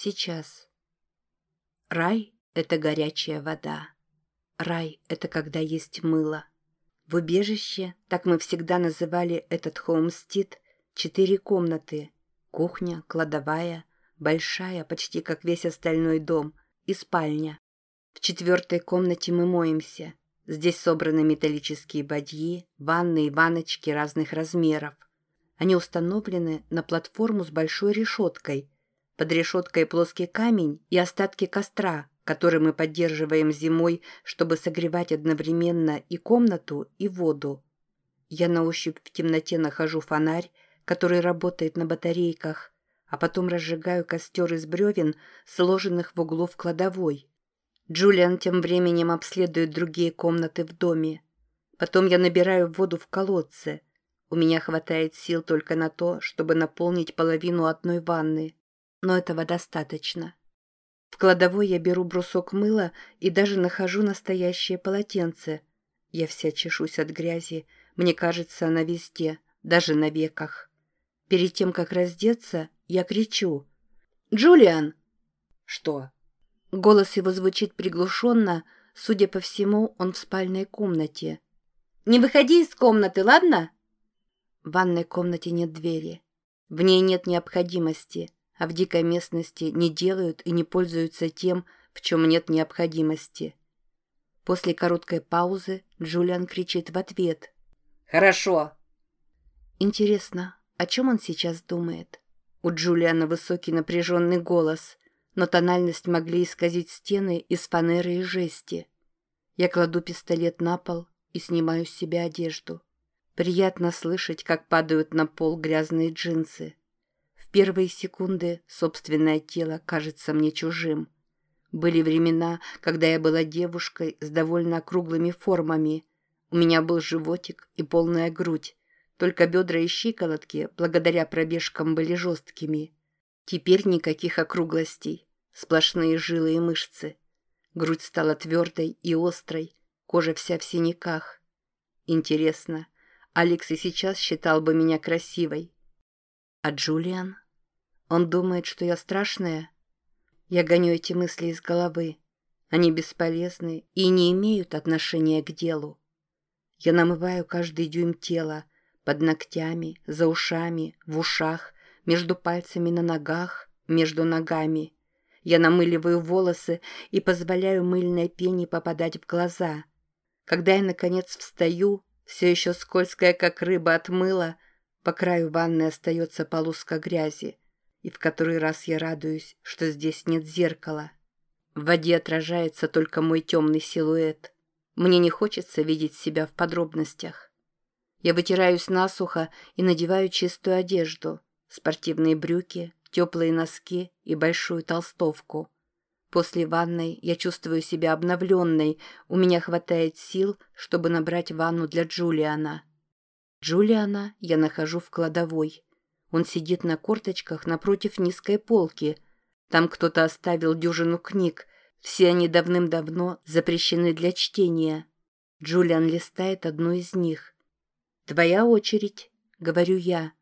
Сейчас. Рай — это горячая вода. Рай — это когда есть мыло. В убежище, так мы всегда называли этот хоумстит, четыре комнаты. Кухня, кладовая, большая, почти как весь остальной дом, и спальня. В четвертой комнате мы моемся. Здесь собраны металлические бадьи, ванны и ванночки разных размеров. Они установлены на платформу с большой решеткой. Под решеткой плоский камень и остатки костра, который мы поддерживаем зимой, чтобы согревать одновременно и комнату, и воду. Я на ощупь в темноте нахожу фонарь, который работает на батарейках, а потом разжигаю костер из бревен, сложенных в углу в кладовой. Джулиан тем временем обследует другие комнаты в доме. Потом я набираю воду в колодце. У меня хватает сил только на то, чтобы наполнить половину одной ванны. Но этого достаточно. В кладовой я беру брусок мыла и даже нахожу настоящее полотенце. Я вся чешусь от грязи. Мне кажется, она везде, даже на веках. Перед тем, как раздеться, я кричу. «Джулиан!» «Что?» Голос его звучит приглушенно, судя по всему, он в спальной комнате. «Не выходи из комнаты, ладно?» В ванной комнате нет двери. В ней нет необходимости, а в дикой местности не делают и не пользуются тем, в чем нет необходимости. После короткой паузы Джулиан кричит в ответ. «Хорошо!» Интересно, о чем он сейчас думает? У Джулиана высокий напряженный голос – но тональность могли исказить стены из фанеры и жести. Я кладу пистолет на пол и снимаю с себя одежду. Приятно слышать, как падают на пол грязные джинсы. Первые секунды собственное тело кажется мне чужим. Были времена, когда я была девушкой с довольно округлыми формами. У меня был животик и полная грудь. Только бедра и щиколотки, благодаря пробежкам, были жесткими. Теперь никаких округлостей сплошные жилы и мышцы. Грудь стала твердой и острой, кожа вся в синяках. Интересно, Алекс и сейчас считал бы меня красивой. А Джулиан? Он думает, что я страшная? Я гоню эти мысли из головы. Они бесполезны и не имеют отношения к делу. Я намываю каждый дюйм тела, под ногтями, за ушами, в ушах, между пальцами на ногах, между ногами. Я намыливаю волосы и позволяю мыльной пене попадать в глаза. Когда я, наконец, встаю, все еще скользкая, как рыба от мыла, по краю ванны остается полоска грязи, и в который раз я радуюсь, что здесь нет зеркала. В воде отражается только мой темный силуэт. Мне не хочется видеть себя в подробностях. Я вытираюсь насухо и надеваю чистую одежду, спортивные брюки, теплые носки и большую толстовку. После ванной я чувствую себя обновленной, у меня хватает сил, чтобы набрать ванну для Джулиана. Джулиана я нахожу в кладовой. Он сидит на корточках напротив низкой полки. Там кто-то оставил дюжину книг, все они давным-давно запрещены для чтения. Джулиан листает одну из них. «Твоя очередь», — говорю я.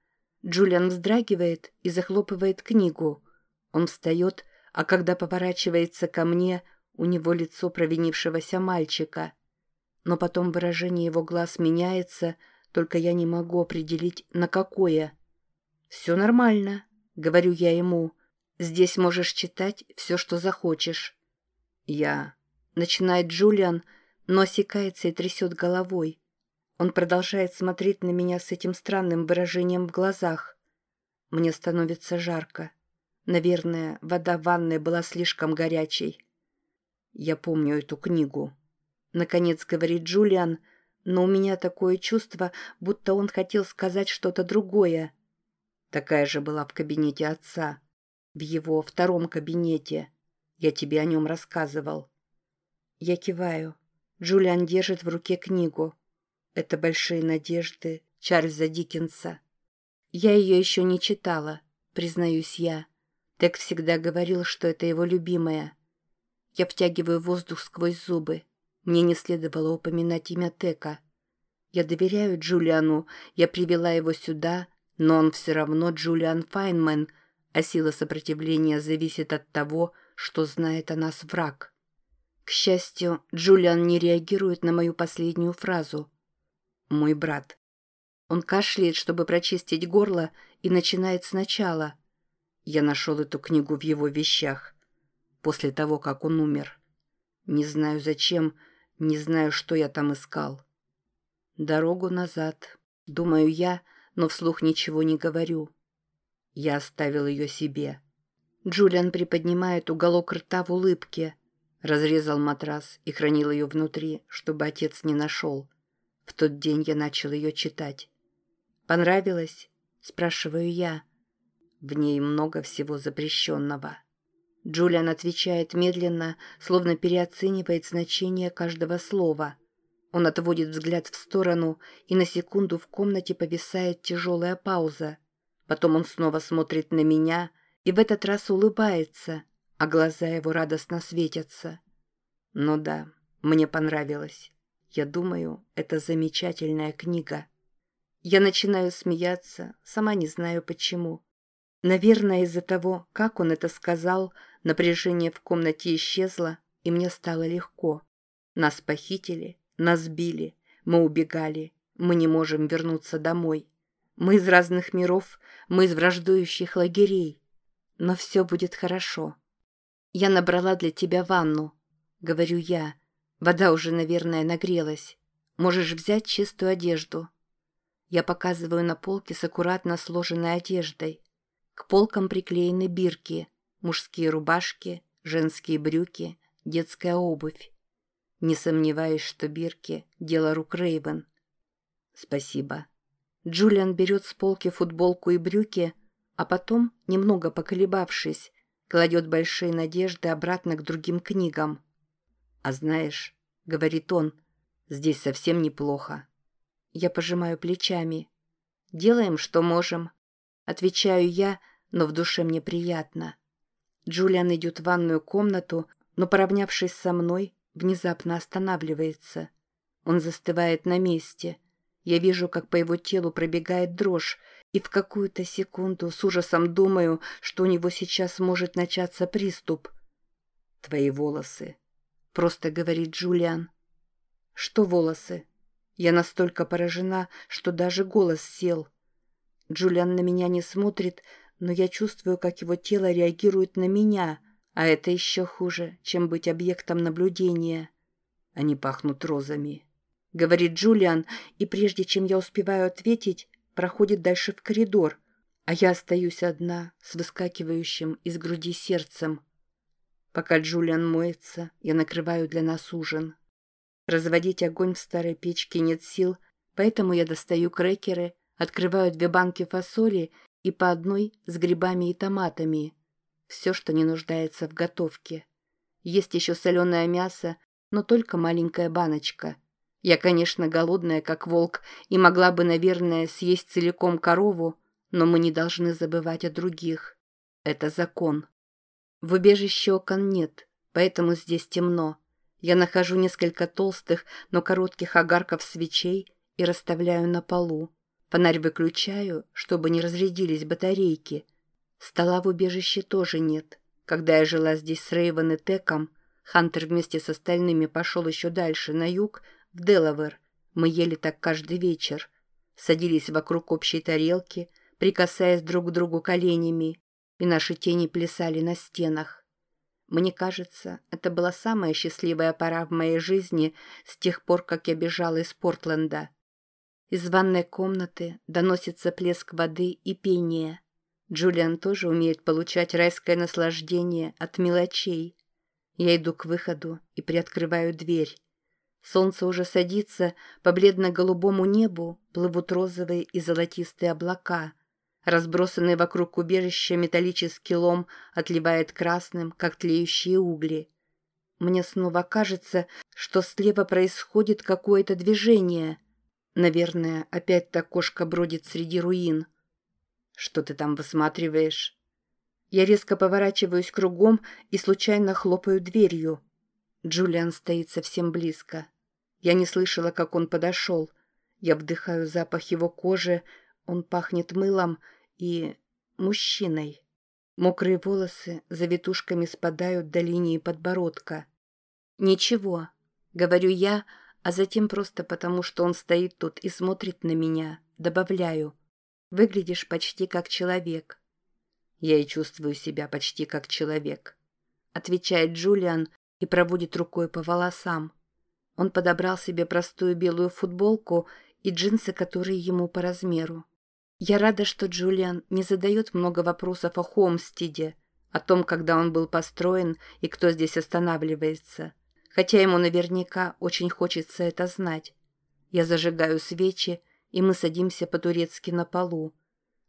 Джулиан вздрагивает и захлопывает книгу. Он встает, а когда поворачивается ко мне, у него лицо провинившегося мальчика. Но потом выражение его глаз меняется, только я не могу определить, на какое. «Все нормально», — говорю я ему. «Здесь можешь читать все, что захочешь». «Я...» — начинает Джулиан, но осекается и трясет головой. Он продолжает смотреть на меня с этим странным выражением в глазах. Мне становится жарко. Наверное, вода в ванной была слишком горячей. Я помню эту книгу. Наконец говорит Джулиан, но у меня такое чувство, будто он хотел сказать что-то другое. Такая же была в кабинете отца. В его втором кабинете. Я тебе о нем рассказывал. Я киваю. Джулиан держит в руке книгу. Это «Большие надежды» Чарльза Диккенса. Я ее еще не читала, признаюсь я. Тек всегда говорил, что это его любимая. Я втягиваю воздух сквозь зубы. Мне не следовало упоминать имя Тека. Я доверяю Джулиану, я привела его сюда, но он все равно Джулиан Файнман, а сила сопротивления зависит от того, что знает о нас враг. К счастью, Джулиан не реагирует на мою последнюю фразу. «Мой брат». Он кашляет, чтобы прочистить горло, и начинает сначала. Я нашел эту книгу в его вещах. После того, как он умер. Не знаю зачем, не знаю, что я там искал. Дорогу назад. Думаю я, но вслух ничего не говорю. Я оставил ее себе. Джулиан приподнимает уголок рта в улыбке. Разрезал матрас и хранил ее внутри, чтобы отец не нашел. В тот день я начал ее читать. «Понравилось?» – спрашиваю я. В ней много всего запрещенного. Джулиан отвечает медленно, словно переоценивает значение каждого слова. Он отводит взгляд в сторону, и на секунду в комнате повисает тяжелая пауза – Потом он снова смотрит на меня и в этот раз улыбается, а глаза его радостно светятся. Ну да, мне понравилось. Я думаю, это замечательная книга. Я начинаю смеяться, сама не знаю почему. Наверное, из-за того, как он это сказал, напряжение в комнате исчезло, и мне стало легко. Нас похитили, нас били, мы убегали, мы не можем вернуться домой. Мы из разных миров, мы из враждующих лагерей. Но все будет хорошо. Я набрала для тебя ванну, говорю я. Вода уже, наверное, нагрелась. Можешь взять чистую одежду. Я показываю на полке с аккуратно сложенной одеждой. К полкам приклеены бирки, мужские рубашки, женские брюки, детская обувь. Не сомневаюсь, что бирки – дело рук Рейвен. Спасибо. Джулиан берет с полки футболку и брюки, а потом, немного поколебавшись, кладет большие надежды обратно к другим книгам. «А знаешь», — говорит он, — «здесь совсем неплохо». Я пожимаю плечами. «Делаем, что можем». Отвечаю я, но в душе мне приятно. Джулиан идет в ванную комнату, но, поравнявшись со мной, внезапно останавливается. Он застывает на месте — я вижу, как по его телу пробегает дрожь, и в какую-то секунду с ужасом думаю, что у него сейчас может начаться приступ. «Твои волосы», — просто говорит Джулиан. «Что волосы?» Я настолько поражена, что даже голос сел. Джулиан на меня не смотрит, но я чувствую, как его тело реагирует на меня, а это еще хуже, чем быть объектом наблюдения. Они пахнут розами говорит Джулиан, и прежде чем я успеваю ответить, проходит дальше в коридор, а я остаюсь одна с выскакивающим из груди сердцем. Пока Джулиан моется, я накрываю для нас ужин. Разводить огонь в старой печке нет сил, поэтому я достаю крекеры, открываю две банки фасоли и по одной с грибами и томатами. Все, что не нуждается в готовке. Есть еще соленое мясо, но только маленькая баночка — я, конечно, голодная, как волк, и могла бы, наверное, съесть целиком корову, но мы не должны забывать о других. Это закон. В убежище окон нет, поэтому здесь темно. Я нахожу несколько толстых, но коротких огарков свечей и расставляю на полу. Фонарь выключаю, чтобы не разрядились батарейки. Стола в убежище тоже нет. Когда я жила здесь с Рейвен и Теком, Хантер вместе с остальными пошел еще дальше, на юг, в Делавер. Мы ели так каждый вечер. Садились вокруг общей тарелки, прикасаясь друг к другу коленями, и наши тени плясали на стенах. Мне кажется, это была самая счастливая пора в моей жизни с тех пор, как я бежала из Портленда. Из ванной комнаты доносится плеск воды и пение. Джулиан тоже умеет получать райское наслаждение от мелочей. Я иду к выходу и приоткрываю дверь. Солнце уже садится, по бледно-голубому небу плывут розовые и золотистые облака. Разбросанный вокруг убежища металлический лом отливает красным, как тлеющие угли. Мне снова кажется, что слева происходит какое-то движение. Наверное, опять та кошка бродит среди руин. Что ты там высматриваешь? Я резко поворачиваюсь кругом и случайно хлопаю дверью. Джулиан стоит совсем близко. Я не слышала, как он подошел. Я вдыхаю запах его кожи, он пахнет мылом и... мужчиной. Мокрые волосы завитушками спадают до линии подбородка. «Ничего», — говорю я, а затем просто потому, что он стоит тут и смотрит на меня, добавляю. «Выглядишь почти как человек». «Я и чувствую себя почти как человек», — отвечает Джулиан и проводит рукой по волосам. Он подобрал себе простую белую футболку и джинсы, которые ему по размеру. Я рада, что Джулиан не задает много вопросов о Холмстиде, о том, когда он был построен и кто здесь останавливается. Хотя ему наверняка очень хочется это знать. Я зажигаю свечи, и мы садимся по-турецки на полу.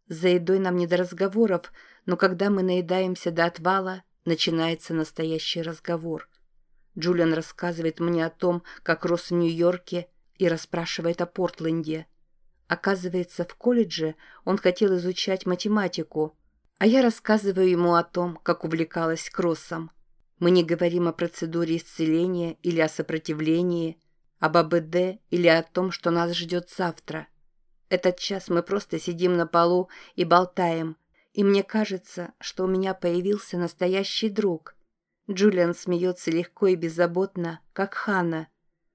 За едой нам не до разговоров, но когда мы наедаемся до отвала, начинается настоящий разговор. Джулиан рассказывает мне о том, как рос в Нью-Йорке, и расспрашивает о Портленде – Оказывается, в колледже он хотел изучать математику, а я рассказываю ему о том, как увлекалась кроссом. Мы не говорим о процедуре исцеления или о сопротивлении, об АБД или о том, что нас ждет завтра. Этот час мы просто сидим на полу и болтаем, и мне кажется, что у меня появился настоящий друг. Джулиан смеется легко и беззаботно, как Ханна.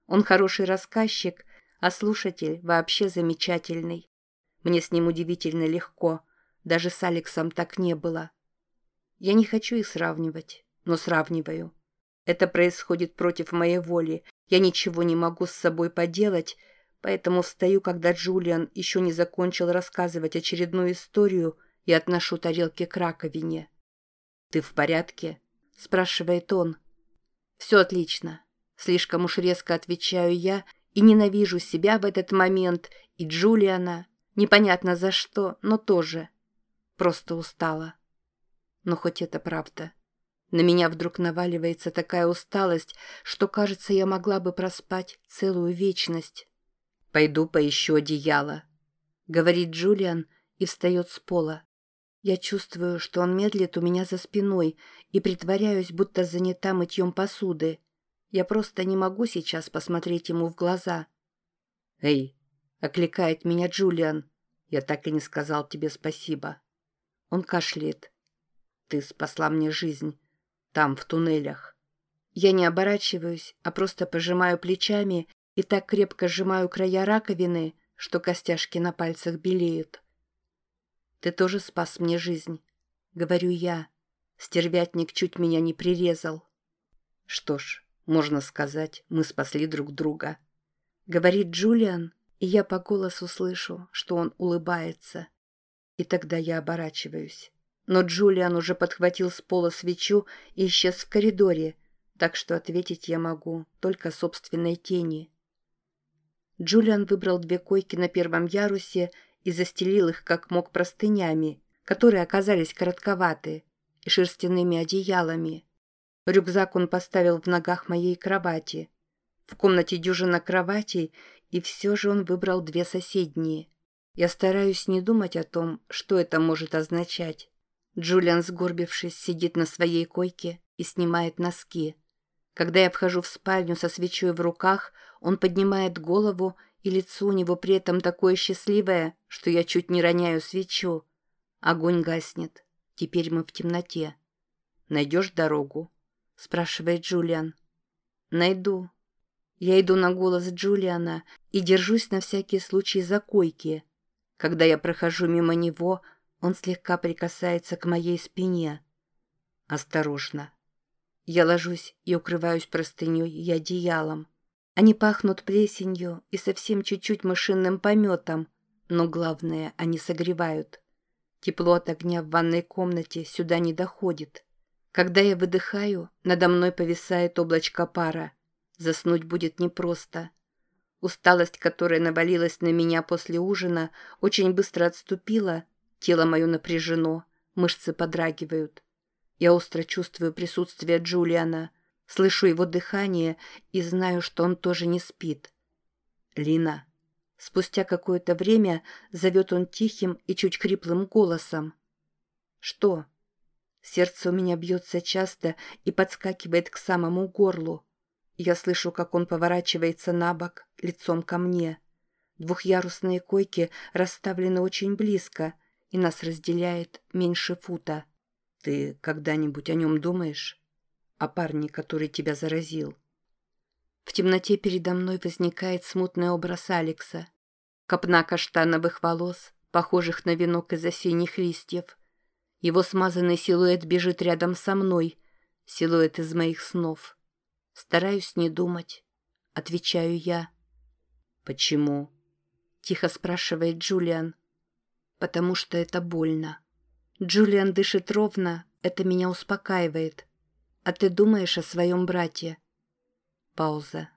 Он хороший рассказчик – а слушатель вообще замечательный. Мне с ним удивительно легко, даже с Алексом так не было. Я не хочу их сравнивать, но сравниваю. Это происходит против моей воли, я ничего не могу с собой поделать, поэтому встаю, когда Джулиан еще не закончил рассказывать очередную историю и отношу тарелки к раковине. «Ты в порядке?» – спрашивает он. «Все отлично». Слишком уж резко отвечаю я и ненавижу себя в этот момент, и Джулиана. Непонятно за что, но тоже. Просто устала. Но хоть это правда. На меня вдруг наваливается такая усталость, что, кажется, я могла бы проспать целую вечность. «Пойду поищу одеяло», — говорит Джулиан и встает с пола. Я чувствую, что он медлит у меня за спиной и притворяюсь, будто занята мытьем посуды. Я просто не могу сейчас посмотреть ему в глаза. «Эй!» — окликает меня Джулиан. «Я так и не сказал тебе спасибо». Он кашляет. «Ты спасла мне жизнь. Там, в туннелях». Я не оборачиваюсь, а просто пожимаю плечами и так крепко сжимаю края раковины, что костяшки на пальцах белеют. «Ты тоже спас мне жизнь», — говорю я. Стервятник чуть меня не прирезал. Что ж, можно сказать, мы спасли друг друга. Говорит Джулиан, и я по голосу слышу, что он улыбается. И тогда я оборачиваюсь. Но Джулиан уже подхватил с пола свечу и исчез в коридоре, так что ответить я могу только собственной тени. Джулиан выбрал две койки на первом ярусе и застелил их как мог простынями, которые оказались коротковаты, и шерстяными одеялами. Рюкзак он поставил в ногах моей кровати. В комнате дюжина кроватей, и все же он выбрал две соседние. Я стараюсь не думать о том, что это может означать. Джулиан, сгорбившись, сидит на своей койке и снимает носки. Когда я вхожу в спальню со свечой в руках, он поднимает голову, и лицо у него при этом такое счастливое, что я чуть не роняю свечу. Огонь гаснет. Теперь мы в темноте. Найдешь дорогу? спрашивает Джулиан. Найду. Я иду на голос Джулиана и держусь на всякий случай за койки. Когда я прохожу мимо него, он слегка прикасается к моей спине. Осторожно. Я ложусь и укрываюсь простыней и одеялом. Они пахнут плесенью и совсем чуть-чуть мышиным пометом, но главное, они согревают. Тепло от огня в ванной комнате сюда не доходит. Когда я выдыхаю, надо мной повисает облачко пара. Заснуть будет непросто. Усталость, которая навалилась на меня после ужина, очень быстро отступила, тело мое напряжено, мышцы подрагивают. Я остро чувствую присутствие Джулиана, слышу его дыхание и знаю, что он тоже не спит. «Лина». Спустя какое-то время зовет он тихим и чуть хриплым голосом. «Что?» Сердце у меня бьется часто и подскакивает к самому горлу. Я слышу, как он поворачивается на бок, лицом ко мне. Двухъярусные койки расставлены очень близко, и нас разделяет меньше фута. Ты когда-нибудь о нем думаешь? О парне, который тебя заразил? В темноте передо мной возникает смутный образ Алекса. Копна каштановых волос, похожих на венок из осенних листьев. Его смазанный силуэт бежит рядом со мной, силуэт из моих снов. Стараюсь не думать. Отвечаю я. «Почему?» — тихо спрашивает Джулиан. «Потому что это больно». Джулиан дышит ровно, это меня успокаивает. А ты думаешь о своем брате? Пауза.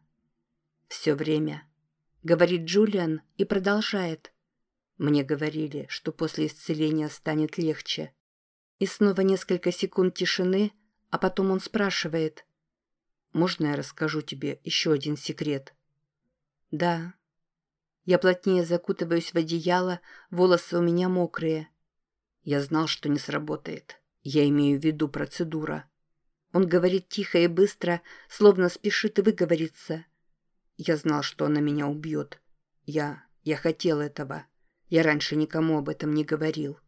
Все время. Говорит Джулиан и продолжает. Мне говорили, что после исцеления станет легче. И снова несколько секунд тишины, а потом он спрашивает. «Можно я расскажу тебе еще один секрет?» «Да». Я плотнее закутываюсь в одеяло, волосы у меня мокрые. Я знал, что не сработает. Я имею в виду процедура. Он говорит тихо и быстро, словно спешит выговориться. Я знал, что она меня убьет. Я... я хотел этого. Я раньше никому об этом не говорил.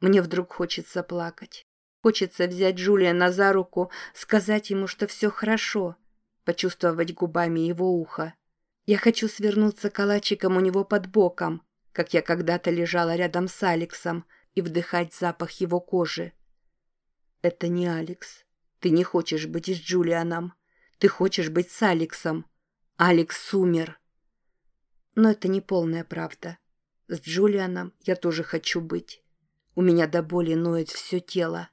Мне вдруг хочется плакать. Хочется взять Джулиана за руку, сказать ему, что все хорошо, почувствовать губами его ухо. Я хочу свернуться калачиком у него под боком, как я когда-то лежала рядом с Алексом, и вдыхать запах его кожи. Это не Алекс. Ты не хочешь быть с Джулианом. Ты хочешь быть с Алексом. Алекс умер. Но это не полная правда. С Джулианом я тоже хочу быть. У меня до боли ноет все тело.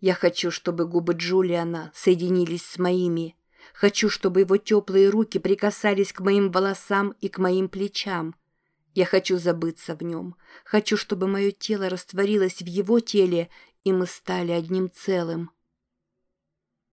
Я хочу, чтобы губы Джулиана соединились с моими. Хочу, чтобы его теплые руки прикасались к моим волосам и к моим плечам. Я хочу забыться в нем. Хочу, чтобы мое тело растворилось в его теле, и мы стали одним целым.